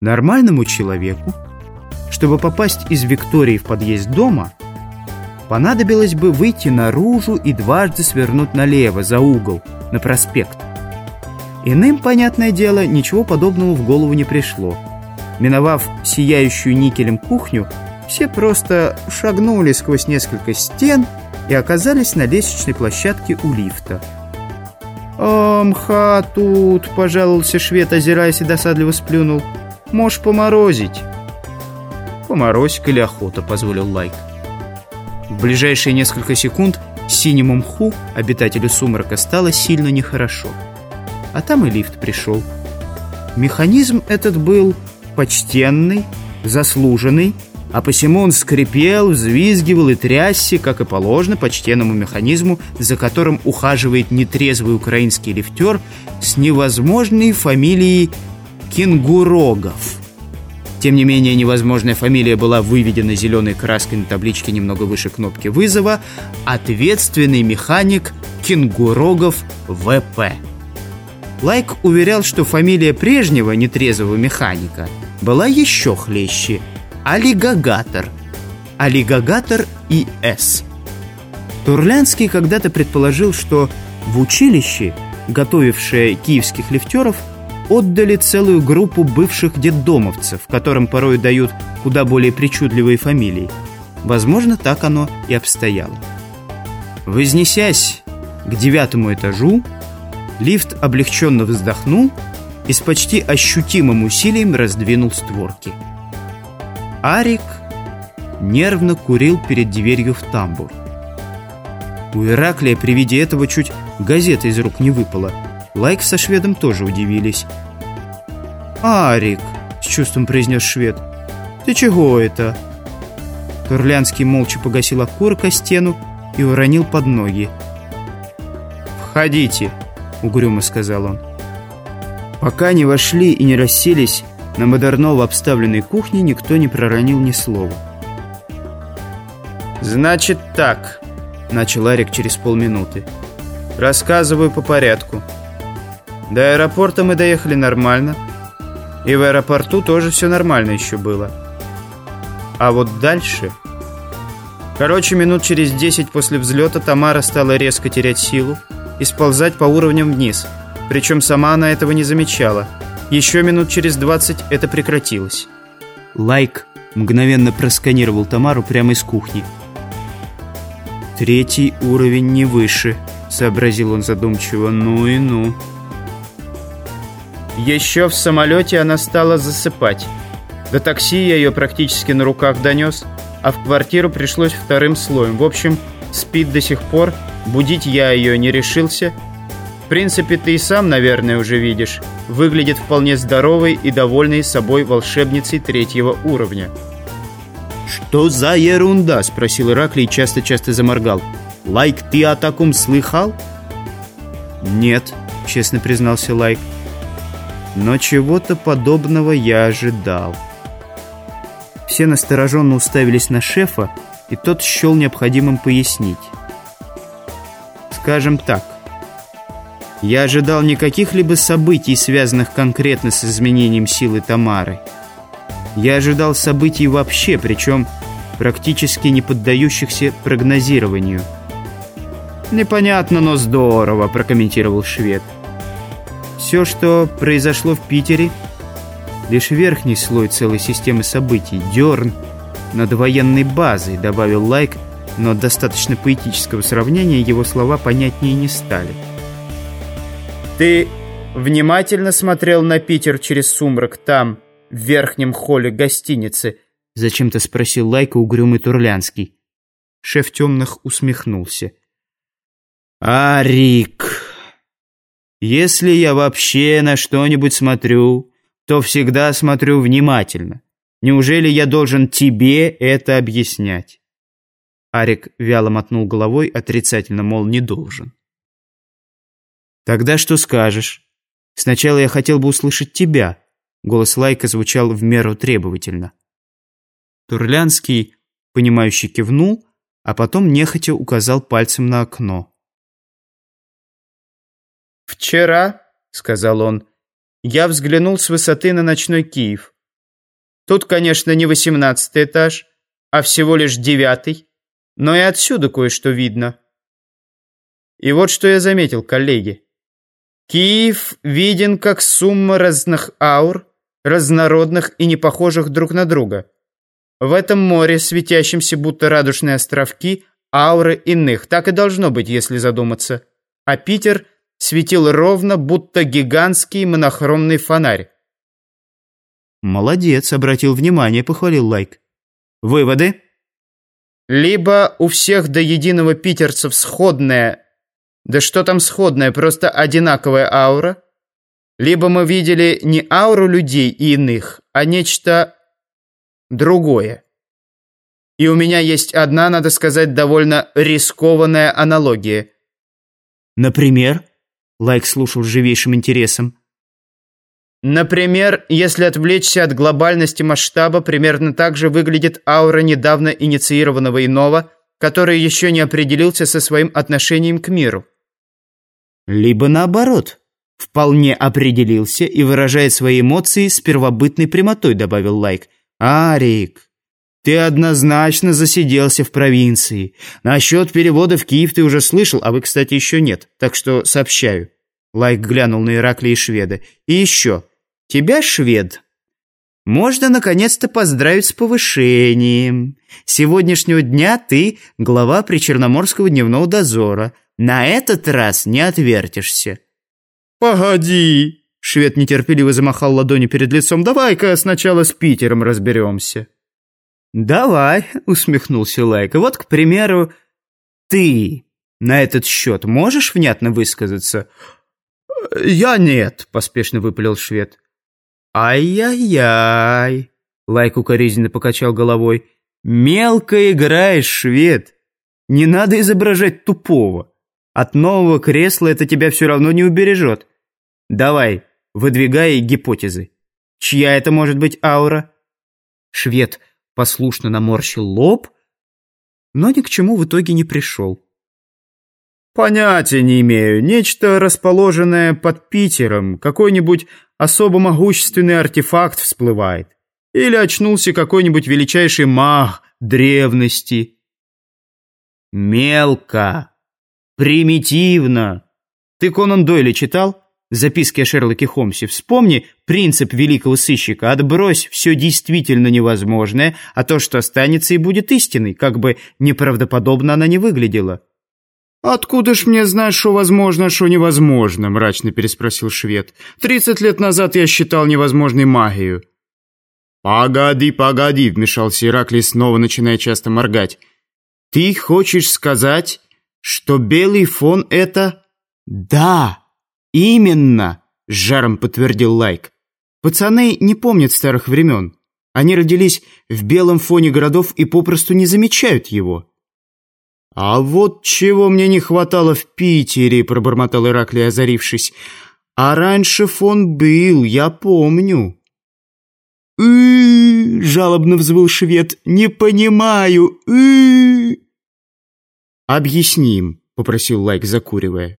Нормальному человеку, чтобы попасть из Виктории в подъезд дома, понадобилось бы выйти наружу и дважды свернуть налево, за угол, на проспект. Иным, понятное дело, ничего подобного в голову не пришло. Миновав сияющую никелем кухню, все просто шагнули сквозь несколько стен и оказались на лестничной площадке у лифта. «О, тут!» – пожаловался швед, озираясь и досадливо сплюнул – Можешь поморозить». «Поморозь, коли охота», — позволил Лайк. В ближайшие несколько секунд синему мху, обитателю сумрака, стало сильно нехорошо. А там и лифт пришел. Механизм этот был почтенный, заслуженный, а посему он скрипел, взвизгивал и трясся, как и положено почтенному механизму, за которым ухаживает нетрезвый украинский лифтер с невозможной фамилией Кенгурогов. Тем не менее, невозможная фамилия была выведена зеленой краской на табличке немного выше кнопки вызова «Ответственный механик Кенгурогов ВП». Лайк уверял, что фамилия прежнего нетрезвого механика была еще хлеще – Алигагатор. Алигагатор И.С. Турлянский когда-то предположил, что в училище, готовившее киевских лифтеров, отдали целую группу бывших детдомовцев, которым порой дают куда более причудливые фамилии. Возможно, так оно и обстояло. Вознесясь к девятому этажу, лифт облегченно вздохнул и с почти ощутимым усилием раздвинул створки. Арик нервно курил перед дверью в тамбур. У Ираклия при виде этого чуть газета из рук не выпала – Лайк со шведом тоже удивились. «Арик», — с чувством произнес швед, — «ты чего это?» Турлянский молча погасил окурок стену и уронил под ноги. «Входите», — угрюмо сказал он. Пока не вошли и не расселись, на модерново обставленной кухне никто не проронил ни слова. «Значит так», — начал Арик через полминуты. «Рассказываю по порядку». До аэропорта мы доехали нормально. И в аэропорту тоже все нормально еще было. А вот дальше... Короче, минут через 10 после взлета Тамара стала резко терять силу и сползать по уровням вниз. Причем сама она этого не замечала. Еще минут через 20 это прекратилось. Лайк мгновенно просканировал Тамару прямо из кухни. «Третий уровень не выше», — сообразил он задумчиво. «Ну и ну». Еще в самолете она стала засыпать. До такси я ее практически на руках донес, а в квартиру пришлось вторым слоем. В общем, спит до сих пор, будить я ее не решился. В принципе, ты и сам, наверное, уже видишь. Выглядит вполне здоровой и довольной собой волшебницей третьего уровня. «Что за ерунда?» – спросил Ираклий и часто-часто заморгал. «Лайк, ты о таком слыхал?» «Нет», – честно признался Лайк. Но чего-то подобного я ожидал. Все настороженно уставились на шефа, и тот счел необходимым пояснить. Скажем так, я ожидал не каких-либо событий, связанных конкретно с изменением силы Тамары. Я ожидал событий вообще, причем практически не поддающихся прогнозированию. «Непонятно, но здорово», – прокомментировал швед. Все, что произошло в Питере, лишь верхний слой целой системы событий, дерн над военной базой, добавил Лайк, но от достаточно поэтического сравнения его слова понятнее не стали. «Ты внимательно смотрел на Питер через сумрак там, в верхнем холле гостиницы?» Зачем-то спросил Лайка угрюмый Турлянский. Шеф темных усмехнулся. «Арик!» Если я вообще на что-нибудь смотрю, то всегда смотрю внимательно. Неужели я должен тебе это объяснять?» Арик вяло мотнул головой, отрицательно, мол, не должен. «Тогда что скажешь? Сначала я хотел бы услышать тебя». Голос Лайка звучал в меру требовательно. Турлянский, понимающий, кивнул, а потом нехотя указал пальцем на окно. «Вчера», — сказал он, — «я взглянул с высоты на ночной Киев. Тут, конечно, не восемнадцатый этаж, а всего лишь девятый, но и отсюда кое-что видно. И вот что я заметил, коллеги. Киев виден как сумма разных аур, разнородных и не похожих друг на друга. В этом море, светящемся будто радужные островки, ауры иных. Так и должно быть, если задуматься. А Питер светил ровно, будто гигантский монохромный фонарь. «Молодец», — обратил внимание, похвалил Лайк. «Выводы?» «Либо у всех до единого питерцев сходная, да что там сходная, просто одинаковая аура, либо мы видели не ауру людей и иных, а нечто другое. И у меня есть одна, надо сказать, довольно рискованная аналогия». «Например?» — Лайк слушал с живейшим интересом. Например, если отвлечься от глобальности масштаба, примерно так же выглядит аура недавно инициированного иного, который еще не определился со своим отношением к миру. Либо наоборот, вполне определился и выражает свои эмоции с первобытной прямотой, добавил Лайк. Арик, ты однозначно засиделся в провинции. Насчет перевода в Киев ты уже слышал, а вы, кстати, еще нет, так что сообщаю. Лайк глянул на Ираклия и шведа. И еще. Тебя, швед, можно наконец-то поздравить с повышением. С сегодняшнего дня ты глава Причерноморского дневного дозора. На этот раз не отвертишься. Погоди. Швед нетерпеливо замахал ладонью перед лицом. Давай-ка сначала с Питером разберемся. Давай, усмехнулся Лайка. Вот, к примеру, ты на этот счет можешь внятно высказаться? «Я нет», — поспешно выпалил швед. «Ай-яй-яй!» Лайк укоризненно покачал головой. «Мелко играешь, швед! Не надо изображать тупого. От нового кресла это тебя все равно не убережет. Давай, выдвигай гипотезы. Чья это может быть аура?» Швед послушно наморщил лоб, но ни к чему в итоге не пришел. «Понятия не имею. Нечто расположенное под Питером. Какой-нибудь особо могущественный артефакт всплывает. Или очнулся какой-нибудь величайший маг древности. Мелко. Примитивно. Ты Конан Дойля читал? Записки о Шерлоке Холмсе. Вспомни принцип великого сыщика. Отбрось все действительно невозможное, а то, что останется, и будет истиной, как бы неправдоподобно она не выглядела. «Откуда ж мне знать, что возможно, а что невозможно?» – мрачно переспросил швед. «Тридцать лет назад я считал невозможной магию». «Погоди, погоди», – вмешался Ираклий, снова начиная часто моргать. «Ты хочешь сказать, что белый фон – это...» «Да, именно», – с жаром подтвердил Лайк. «Пацаны не помнят старых времен. Они родились в белом фоне городов и попросту не замечают его». «А вот чего мне не хватало в Питере», — пробормотал Ираклий, озарившись. «А раньше фон был, я помню». «Ы-ы-ы!» жалобно взвыл швед. «Не понимаю! «Объясним», — попросил Лайк, закуривая.